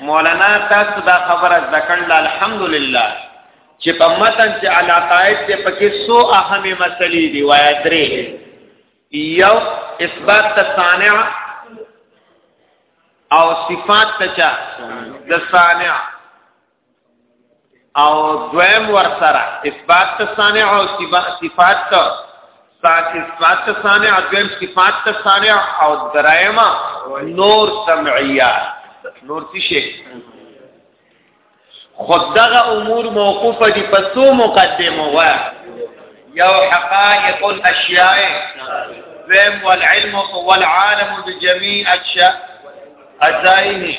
مولانا تاسو دا خبره ذکرل الحمدلله چې په متن کې علاقائد ته پکې سو اهم مسلې دی وای درې یو اثبات تصانع او صفات تچا د صانع او دویم ور سره اثبات ته صانع او صفات ته صفات اثبات ته صانع او دویم صفات ته صانع او درایمه نور سمعیه نور څه شي خدغه امور موقوفه دي په څو مقدمه وا یو حقائق الاشیاء ذم والعلم والعالم بجميع اشیاء ازاینه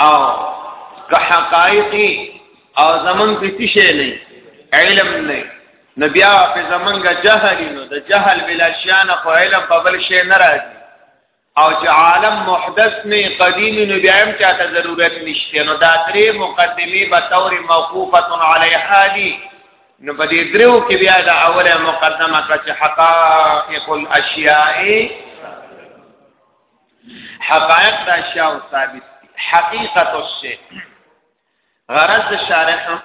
او که حقایقی او زمون په څه شي نه علم نه نو بیا په زمونږه جهل نو د جهل بلا شان خو علم په بل شي نه راځي او چې عالم محدث نه قدیم نو بیا هم چاته ضرورت نشته نو دا درې مقدمه به تور موقوفه علی حالی نو په دې درو کې بیا دا اوله مقدمه کړه چې حقائق الاشیاء حقایق د اشیاء ثابت حقیقت الشی غرض شارح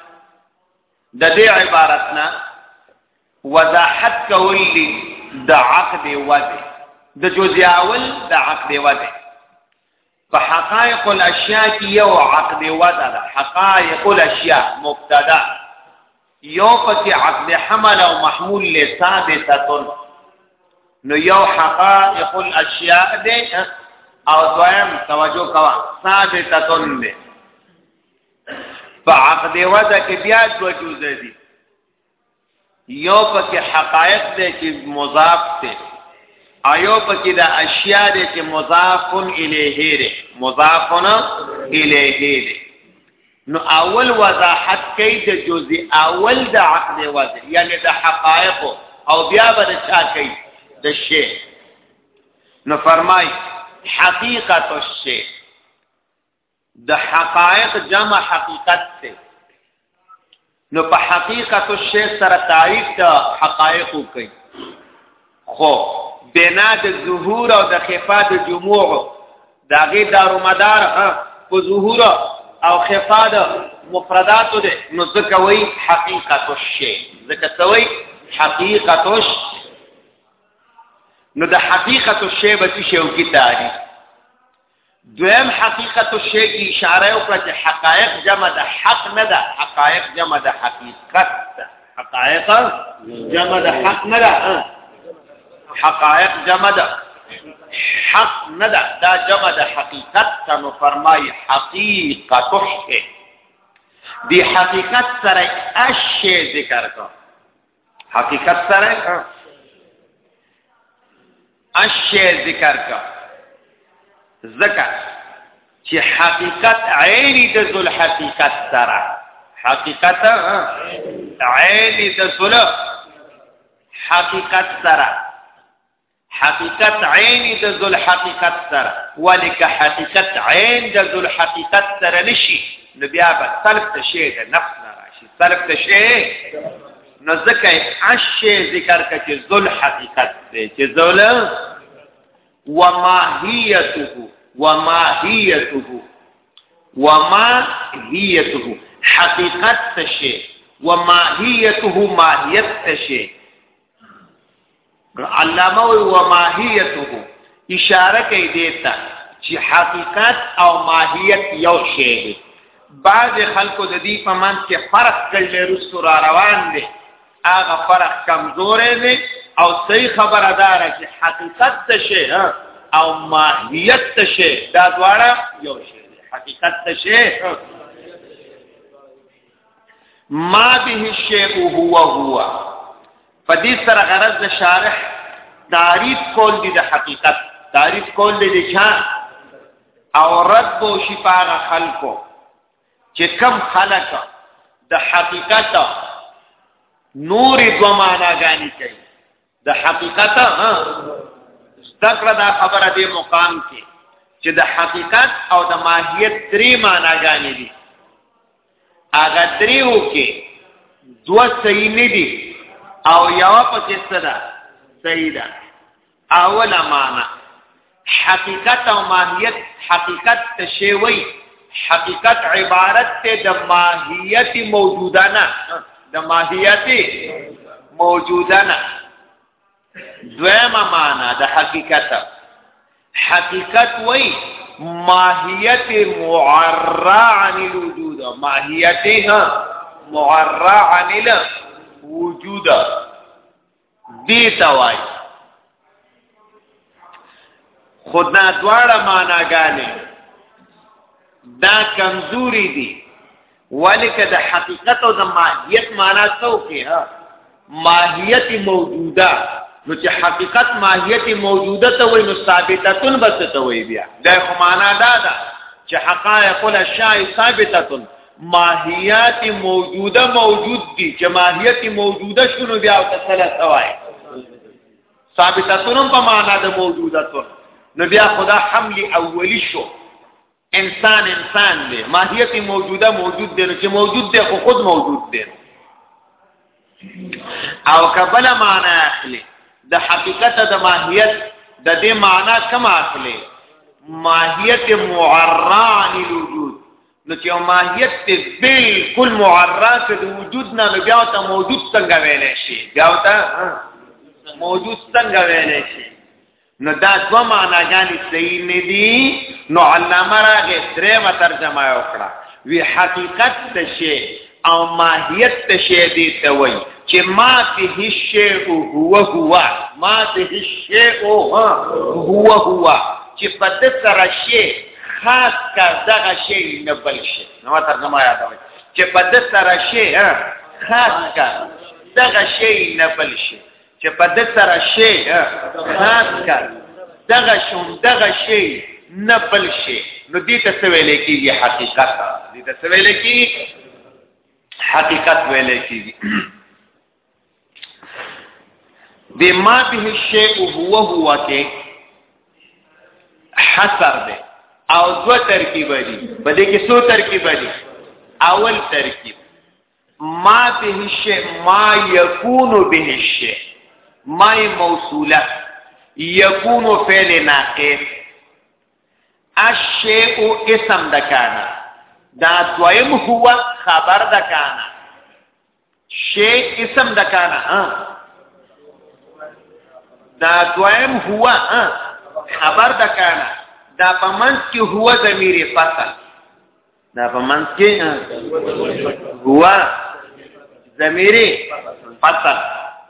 د دې عبارت نه وضاحت کول دي د عقد وده د جزیاول د عقد وده په حقائق الاشیاء کې یو عقد وده ده حقائق الاشیاء مبتدا یو پکې عقد حمل او محمول له ثابتتن نو یو حقائق الاشیاء ده او دویم توجه کوا ثابتتن ده په عقد ودا کې بیا دو جوز دي یو پکې حقائق ده چې مضاف ده ایو پکې د اشیاء ده چې مضافن الیه ده مضافن الیه ده نو اول وضاحت کوي د جزء اول د عقد وضع یعنی د حقائق او بیا بل چا کوي د شی نو فرمای حقیقت الشی د حقائق جمع حقیقت ته نو په حقیقت الشیء سره تعریف د حقایق کوي خو بنا د ظهور او د خفا د جموع داغه دارو مدار په ظهور او خفا د مفردات ده نو ځکه وای حقیقت الشیء ځکه سوی حقیقت نو د حقیقت الشیء به شی او کی تعریف دویم حقیقت الشی کی اشاره وکړه چې حقایق جمع د حق نه ده حقایق جمع د حقیقت ده حقایق جمع د حق نه ده حقایق جمع ده حق نه ده دا جمع د حقیقت ته نو فرمای حقیقت الشی دی حقیقت سره اشی ذکر کړه حقیقت سره کا اشی ذکر کا ذکر چې حقیقت عینی د ذل حقیقت سره حقیقت عینی د ذل حقیقت سره حقیقت عین د ذل حقیقت سره ولیک حقیقت عین د ذل حقیقت سره نشي نو بیا به طلب ته شی د نفس نه راشي طلب ته شی نو ځکه اشی ذکر کړي ذل حقیقت دی چې ذل وماهیته وماهیته وماهیته حقیقت څه شی وماهیته ماهیت څه شی علامه و ماهیته اشاره کوي دیتا چې حقیقت او ماهیت یو شی دی بعض خلکو د دې په منځ کې فرق کړل رسو را روان دي هغه فرق کمزور دی او صحیح خبره دار چې حقیقت ته شی او ماهیت ته شی دا دواړه یو شی دی حقیقت ته شی ما به الشیء هو هو په دې سره غرض د شارح تعریف کول دي د حقیقت تعریف کول دي د چا او رد بو شي پاغه خلکو چې کم خلک د حقیقت نور دو معناګانی کوي د حقیقت ها ذکر دا خبره دی مقام کې چې د حقیقت او د ماهیت درې معناګانې دي هغه دریو کې دوه صحیح نه دي او یو پکې سره صحیح ده اوله معنا حقیقت او ماهیت حقیقت ته شی وای حقیقت عبارت ته د ماهیت موجوده نه د ماهیت موجوده نه دویمه معنا د حقیقت حقیقت وای ماهیت معرا عن الوجود ماهیت ها معرا عن الوجود دې توای خود نه دواړه معناګانې دا کمزوري دي ولیک د حقیقت او د ماهیت معنا څوکي ها ماهیت موجوده نو چې حقیقت ماهیت موجوده ته وای نو ثابتتون بس ته وای بیا دا خو معنا دا ده چې حقایق الاشیاء ثابتتون ماهیات موجوده موجود دي چې ماهیت موجوده شونه بیا او تسلا سوای ثابتاتون په معنا د موجوداتون نو بیا خدا حمل اولی شو انسان انسان دی ماهیت موجوده موجود دی نو چې موجود دی خو خود موجود دی او کبل معنا اخلي د حقیقت د ماهیت د دې معنا کما اخلي ماهیت معران الوجود نو چې ماهیت ته بالکل معرف د وجود نه نو بیا ته موجود څنګه ویلې شي بیا ته موجود څنګه ویلې شي نو دا دو معناګانې صحیح نه دي نو علامه راغې درېمه ترجمه وکړه وی حقیقت څه شي او ماهیت ته شی دی ته وای چې ما به شی او هو هو ما به شی او هو هو چې په د سره شی خاص کا دغه شی نه بل شي نو ترجمه یادوي چې په د سره شی خاص کا دغه شی نه بل شي چې په د سره شي خاص کار دغه شون دغه شي نه بل شي نو دې ته څه ویل کېږي حقیقت دې ته څه ویل کېږي حقیقت ویل کېږي د ما به شی او هو هو کې حصر ده او دو ترکیب دي بلکې څو ترکیب دي اول ترکیب ما به شی ما یکون به شی ما موصوله یکون فعل ناقص الشیء اسم د کانا دا دویم هو خبر د کانا شی اسم د کانا ها دا دویم هو خبر د کانا دا پمنس کې هو ضمیر فصل دا په منځ کې هو ضمیری فصل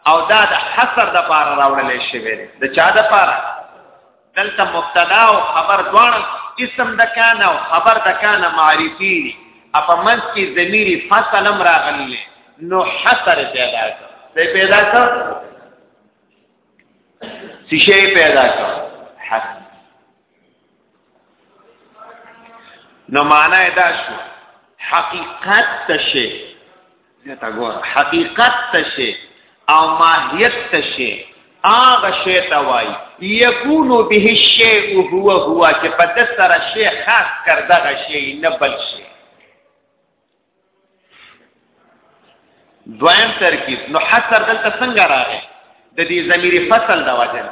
او دا د حصر د پاره راوړل شي د چا د پاره دلته مبتدا او خبر دوان اسم د کان او خبر د کان معرفي دي اپا منځ کې ضمیری فصل هم راغلی نو حصر پیدا کړ څه پیدا کړ څه پیدا کړ حصر نو معنا دا شو حقیقت تشه تا ګوره حقیقت تشه او ماهیت تشه هغه شی ته وای یکون به الشیء هو هو چې په د سره شی خاص کر دغه شی نه بل شی دویم ترکیب نو حصر دلته څنګه راغی د دې ضمیر فصل د وجه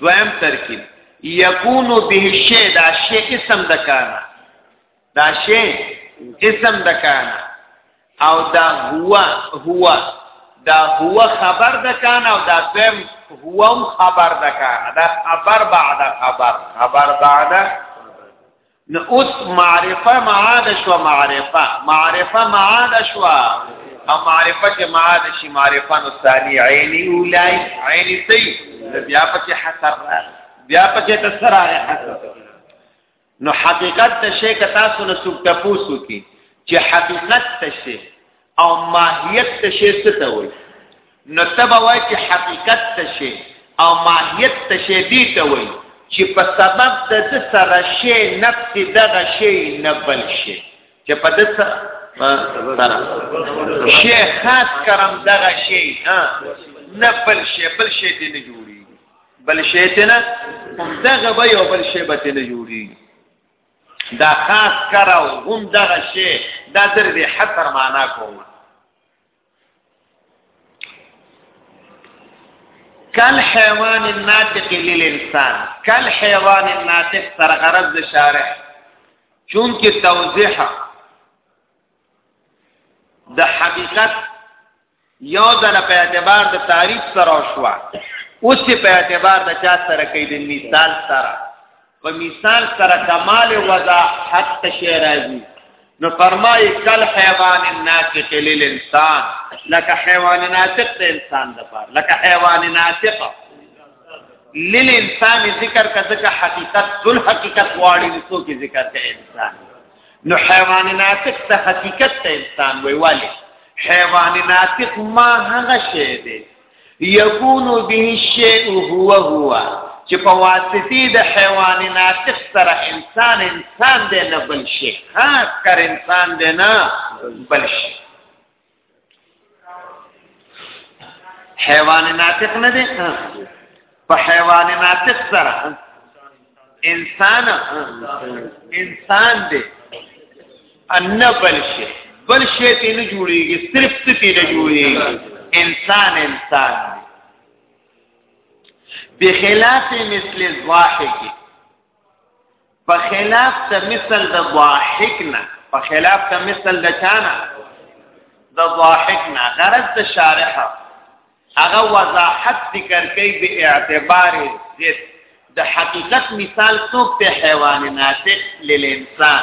دویم ترکیب یکون به شی دا شی اسم د کانا دا شی اسم د کانا او دا هو هو دا هو خبر د کانا او دا دویم هو هم خبر د کانا دا خبر بعد خبر خبر بعد نو اوس معرفه معاد شو معرفه معرفه معاد شو او معرفه چې معاد شي معرفه نو ثاني عیني اولای عیني سي بیا پکې حسر بیا پکې تسر راغی حسر نو حقیقت ته شي که تاسو نه څوک تاسو کی چې حقیقت ته شي او ماهیت ته شی څه ته وایي نو تبا وایي چې حقیقت ته شی او ماهیت ته شی دی ته وایي چې په سبب د د سره شی نفس دغه شی نه بل شي چې په د سره شی خاص کرم دغه شی ها نه بل شی بل شی دی نه جوړي بل شی ته نه دغه به یو بل شی به نه جوړي دا خاص کر او هم دغه شی دا در دې حصر معنا کوم کل حیوان الناطق للانسان کل حیوان الناطق سره غرض د شارح چونکه توضیح د حقیقت یو دل په اعتبار د تعریف سره شو اوس په اعتبار د چا سره کې د مثال سره په مثال سره کمال وضاحت تشه راځي نو فرمای کل حیوان ناطق للانسان لکه حیوان ناطق د انسان د پاره لکه حیوان ناطق للانسان ذکر کته که حقیقت ذل حقیقت واړي نسو کې ذکر ته انسان نو حیوان ناطق ته حقیقت ته انسان وی والي حیوان ناطق ما هغه شی دی یکونو به شیء هو هو چې په واسطه د حیوان ناطق سره انسان انسان دی نه بل شي خاص کر انسان دی نه بل شي حیوان ناطق نه دی په حیوان ناطق سره انسان انسان دی ان بل شي بل شي ته نه جوړيږي صرف ته نه جوړيږي انسان انسان دی بخلاف مثل الضاحک په خلاف ته مثل د ضاحک نه په خلاف ته مثل د چانه د ضاحک نه غرض د شارحه هغه وضاحت ذکر کوي به اعتبار ذات د حقیقت مثال څوک ته حیوان ناطق للانسان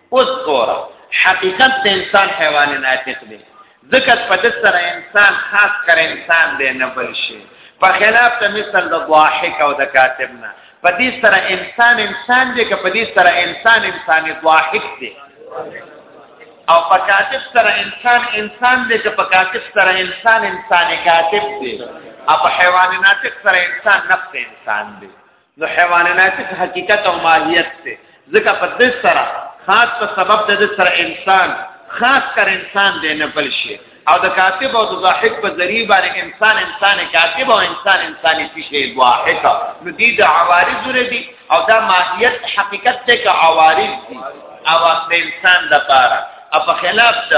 اوس ګوره حقیقت د انسان حیوان ناطق دی ځکه په دې سره انسان خاص کر انسان دی نه بل شي په خلاف د مثل د ضاحک او د کاتب نه په دې سره انسان انسان دی که په دې سره انسان انسان ضاحک دی او په کاتب سره انسان انسان دی که په کاتب سره انسان انسان کاتب دی او په حیوان ناطق سره انسان نفس انسان دی نو حیوان ناطق حقیقت او ماهیت ته ځکه په دې سره خاص په سبب د دې سره انسان خاص کر انسان دی نه بل شي او د کاتب او د ضاحک په ذریعہ باندې انسان انسان کاتب او انسان انساني شي ضاحک نو دې د عوارض ردي او دا ماهیت حقیقت ته کا عوارض دي او د انسان د پاره او په خلاف د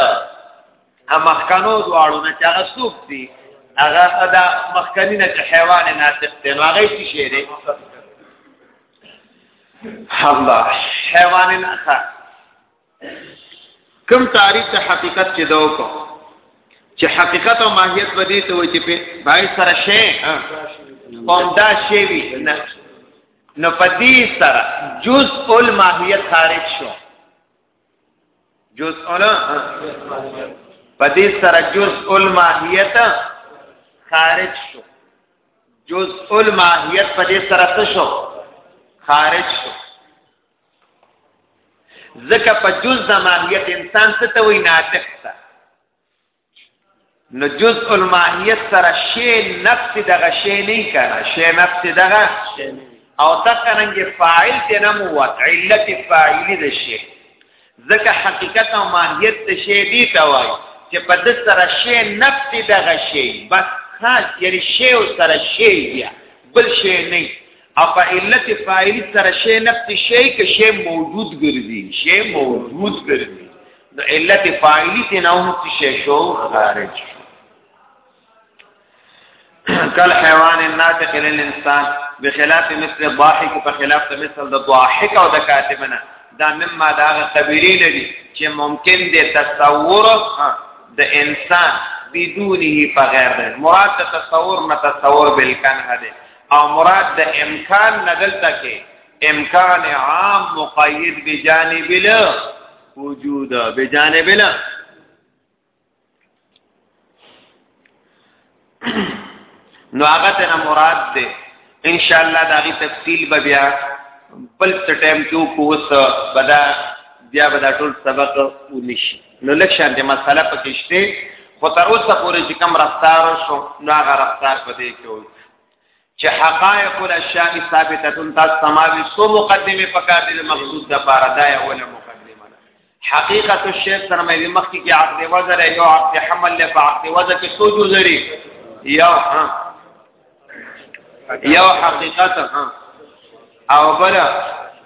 مخکنو دواړو نه چې هغه څوک دي هغه دا مخکنی نه چې حیوان ناطق دی نو هغه څه شی دی الله حیوان الاخر کوم تعریف ته حقیقت چې دا وکړو چې حقیقت او ماهیت به دې ته وي چې په بای سره شی قوم دا شی وي نه نو پدې سره جزء الماهیت خارج شو جز اولا په دې سره جز الماهیت خارج شو جز الماهیت په دې سره څه شو خارج شو ځکه په جز د ماهیت انسان څه ته وی ناطق ته نو جزء الماهیت سره شی نفس دغه شی نه کنه شی نفس دغه او تقرنګ فاعل ته نه مو علت فاعل د شی ځکه حقیقت او ماهیت د شی دی ته وای چې په د سره شی نفس دغه شی بس خاص یعنی شی او سره شی بیا بل شی نه او په علت فاعل سره شی نفس شی که شی موجود ګرځي شی موجود ګرځي نو علت فاعلی ته نه هم څه شو خارج شو کل حیوان الناطق للانسان بخلاف مثل الضاحك په خلاف د مثل د ضاحك او د کاتبنا دا مما دا قبیلی نه دي چې ممکن دي تصور د انسان بدونه بغیر ده مراد د تصور نه تصور بالکن هده او مراد د امکان نه دلته کې امکان عام مقید بجانب له وجود بجانب لا نو هغه ته مراد ده ان شاء الله دا غي تفصیل به بیا بل څه ټایم کې کوس بدا بیا بدا ټول سبق ونشي نو لکشان دې مسله پکې شته خو تر اوسه پورې چې کم رفتار شو نو هغه رفتار پدې کې وي چې حقائق الاشیاء ثابته تاسو سماوي سو مقدمه پکار دي مقصود د پاره دا اوله مقدمه ده حقیقت الشیء سره مې مخکې کې عقد وزر یو عقد حمل له عقد وزر کې سو جوړي یو ها یو حقیقت ها او بل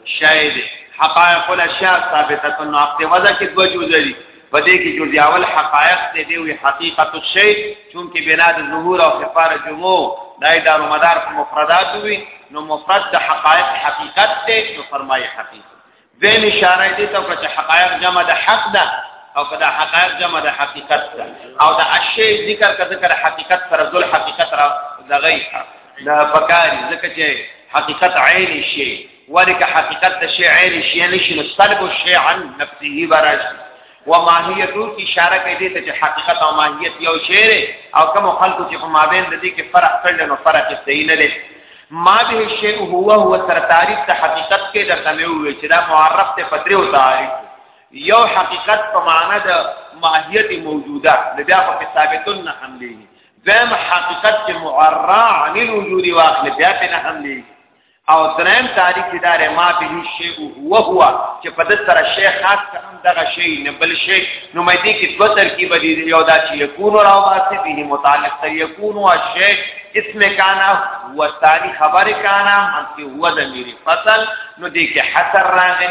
شاید حقائق الاشیاء ثابته نو اخته وځه کې دوه جزء دي په دې کې جزء اول حقائق دې دی وی حقیقت الشی چونکه بنا د ظهور او خفار جمو دای دار و مدار په مفردات وی نو مفرد د حقائق حقیقت ته نو فرمایي حقیقت دین اشاره دې ته چې حقایق جمع د حق ده او کدا حقایق جمع د حقیقت ده او دا اشی ذکر کده کر حقیقت سره ذل حقیقت را دغی دا فکاری ځکه چې حقیقت عین شی ولکه حقیقت د شی عین شی نشي نو سلب شی عن نفسه براش و ماهیتو کی اشاره کوي دې ته چې حقیقت او ماهیت یو شی دی او کوم خلکو چې په مابین د دې کې فرق کړل نو فرق صحیح نه دی ما به شی هو هو سره تعریف ته حقیقت کې د سمې وي چې دا معرف ته پدری او تعریف یو حقیقت په معنا د ماهیت موجوده د بیا په ثابتون نه حملې دیم حقیقت چې معرف عن الوجود واخل بیا په نه حملې او دریم تعریف دار ما به شی او هو چې په دې سره شی خاص کم دغه شی نه بل شی نو مې دې کې دوه ترکیب دي یو دا چې یکون او راواسي به متعلق تر یکون او شی اسم کانا هو ثانی خبر کانا منفی هو ضمیر فصل نو دې کې حصر راغی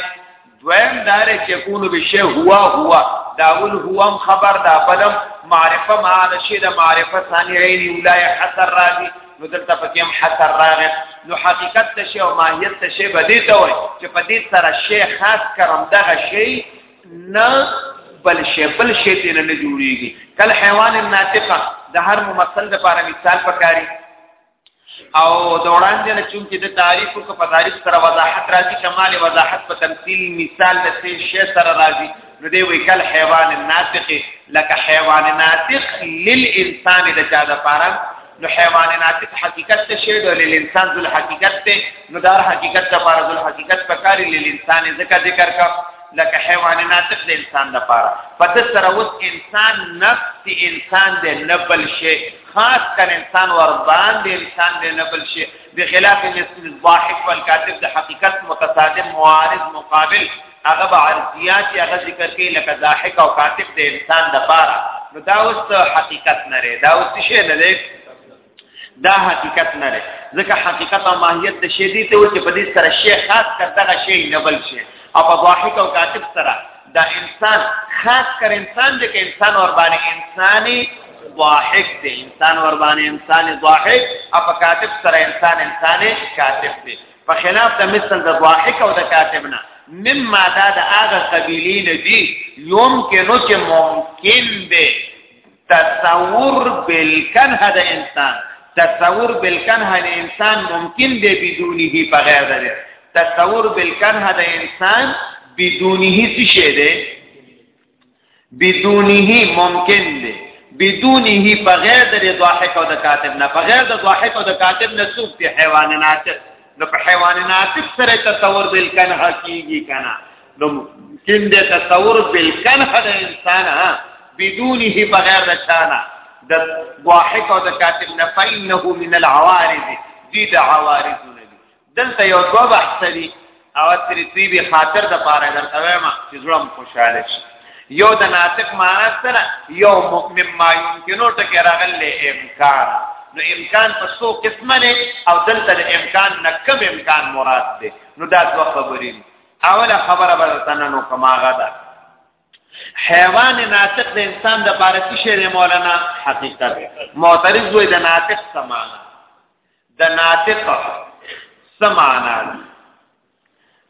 دویم دار چکونو بشه هوا هوا داول هوام خبر دا بلم معرفه معنا شی د معرفه ثانی عینی ولای حسر راضی نو دلته پکې هم حسر راغی نو حقیقت ته شی او ماهیت ته شی بدی ته وای چې په دې سره شی خاص کرم دغه شی نه بل شی بل شی دې نه جوړیږي کل حیوان ناطقه د هر ممثل لپاره مثال پکاري او د وړاندې نه چون کې د تعریف او په تعریف سره وضاحت راځي کمال وضاحت په تمثيل مثال د څه شی سره راځي نو دی وی کل حیوان ناطق لکه حیوان ناطق للانسان د چا د پاره نو حیوان ناطق حقیقت ته شی د للانسان ذل حقیقت ته نو دار حقیقت ته پاره ذل حقیقت پکاري للانسان ذکر ذکر کا لکه حیوان ناطق د انسان د پاره پد سره اوس انسان نفس انسان د نبل شی خاص کر انسان ور باندې انسان دې نه بل شي بخلاف الضاحك والكاتب د حقیقت متصادم معارض مقابل هغه به عرضیات یا هغه ذکر کوي لکه ضاحک او کاتب د انسان د پاره نو دا اوس حقیقت نه لري دا اوس شی نه لري دا حقیقت نه لري ځکه حقیقت او ماهیت د شی دي ته چې په دې سره شی خاص کر دغه شی نه بل شي او په ضاحک او کاتب سره دا انسان خاص کر انسان دې کې انسان ور باندې انساني ضاحک دې انسان ور باندې انساني ضاحک او په کاتب سره انسان انساني کاتب دې په خلاف د مثل د ضاحک او د کاتب نه مما دا د هغه قبیلې نه دي یوم کې نو چې ممکن دی تصور بالکنه د انسان تصور بالکنه د انسان ممکن دی بدونه بغیر د تصور بالکنه د انسان بدونه څه شی دی بدونه ممکن دی بدونه بغیر د ضاحک او د کاتب نه بغیر د ضاحک او د کاتب نه څوک دی حیوان ناطق نو په حیوان ناطق سره تصور بالکنه کیږي کنه نو کین دې تصور بالکن هد انسان ها بدونه بغیر د چانا د واحد او د کاتب نه فإنه من العوارض دي د عوارض نه دي دلته یو دوه بحث دي او تری تی به خاطر د پاره درته وایم چې زړم خوشاله شي یو د ناطق معنا سره یو مؤمن ما یمکنو ټکه راغلی امکان نو امکان په څو قسمه نه او دلته د امکان نه کم امکان مراد دی نو دا دوه خبرې اوله خبره به تننو کما غدا حیوان ناطق د انسان د پاره څه شی مولانا حقیقت معترض وای د ناطق سمانا د ناطق سمانا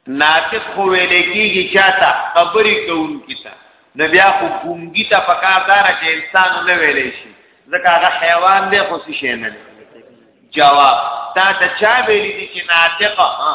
ناطق خو ویل کیږي چاته خبرې کوونکی ته نو بیا خو ګونګی ته پکار دار چې انسان نه ویلې شي ځکه هغه حیوان دی خو څه شی نه جواب تا ته چا ویلې دي چې ناطق ها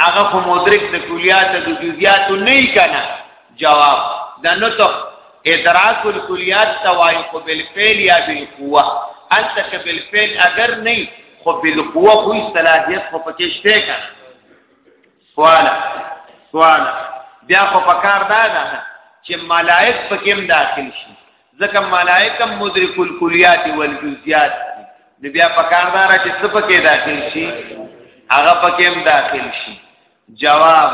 هغه خو مدرک د کلیات د جزئیات نه کنا جواب د نطق ادراک الکلیات توای خو بالفعل یا بالقوه انت ک بالفعل اگر نه خو بالقوه خو صلاحیت خو پکې شته کنا سوال سوال بیا خو پکار دا ده چې ملائک پکې هم داخل شي ځکه ملائکه مدرک الکلیات والجزئیات نو بیا پکاردار چې څه پکې داخل شي هغه پکې هم داخل شي جواب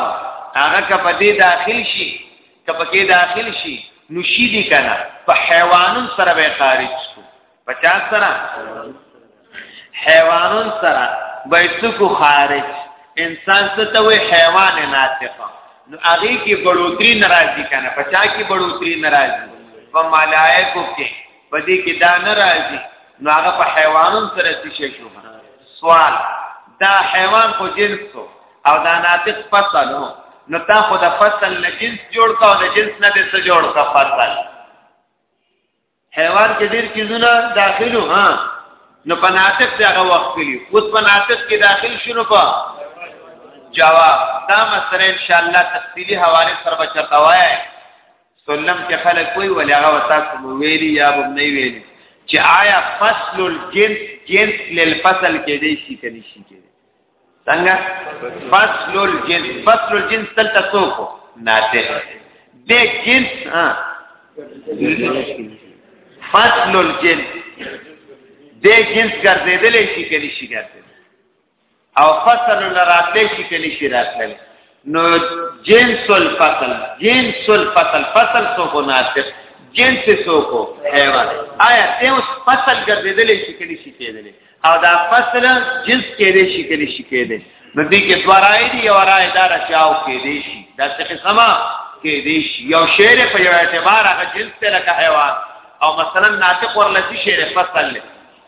هغه کپه دې داخل شي کپه کې داخل شي نو شي دي کنه په حیوانن سره به خارج شو 50 سره حیوانون سره بیتکو خارج انسان څه ته وي حیوان ناطق نو هغه کې بړوتري ناراضي کنه پچا کې بړوتري ناراضي په ملائکو کې په دې کې دا ناراضي نو هغه په حیوانون سره څه شي شو سوال دا حیوان خو جنس او دا ناطق فصل نو نو تا خو د فصل نه جنس جوړ کا او د جنس نه د څه جوړ کا فصل حیوان کې ډیر چیزونه داخلو ها نو په ناطق کې هغه وخت کلی اوس په ناطق کې داخل شونه په جواب دا مسله ان شاء الله تفصیلی حواله سره بچتا وای سلم کې خلک کوئی ولی هغه وتا کوم ویلی یا بم نه ویلی چې آیا فصل الجنس جنس للفصل کې دی شي کني شي کې څنګه فصل الجنس فصل الجنس دلته څوک ناته د جنس ها فصل الجنس د جنس ګرځیدل شي کلی شي ګرځیدل او فصل لراتل شي کلی شي راتل نو جنس الفصل جنس الفصل فصل سو کو ناطق جنس سو کو حیوان آیا ته اوس فصل ګرځیدلې شي کلی شي کېدلې او دا فصل جنس کېدې شي کلی شي کېدې نو دې کې دوه راي دي یو راي دار چې او کېدې شي دا څه قسمه کېدې شي یو شعر په یو اعتبار هغه جنس ته لکه حیوان او مثلا ناطق ورلسی شعر فصل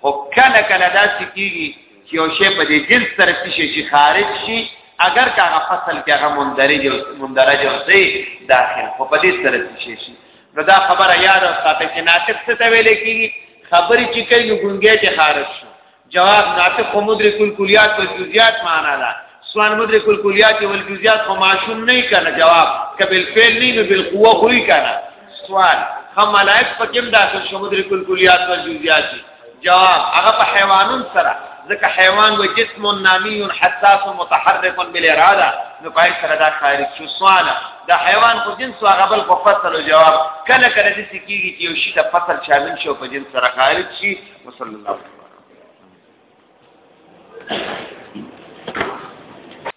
او کله کله دا سکیږي چې یو شی په دې جنس سره کې شي چې خارج شي اگر که هغه فصل کې هغه مندرج او مندرج او زی داخل خو په دې سره کې شي نو دا خبره یاد او ساته چې ناطق څه ته ویل کېږي خبرې چې کوي نو ګونګې ته خارج شو جواب ناطق خو مدرک الکلیات او جزئیات معنا ده سوال مدرک الکلیات او الجزئیات خو معشوم نه کنه جواب کبل فعل نه نو بل قوه خو یې کنه سوال هم ملائک پکې داخل شو مدرک الکلیات او جزئیات جواب هغه په حیوانون سره ځکه حیوان و جسم نامی حساس متحرک بالاراده نو پای سره دا خارج شو سوال دا حیوان خو جنس او غبل په فصل او جواب کله کله د سکیږي چې یو شی د فصل شامل شو په جنس سره خارج شي وصلی الله علیه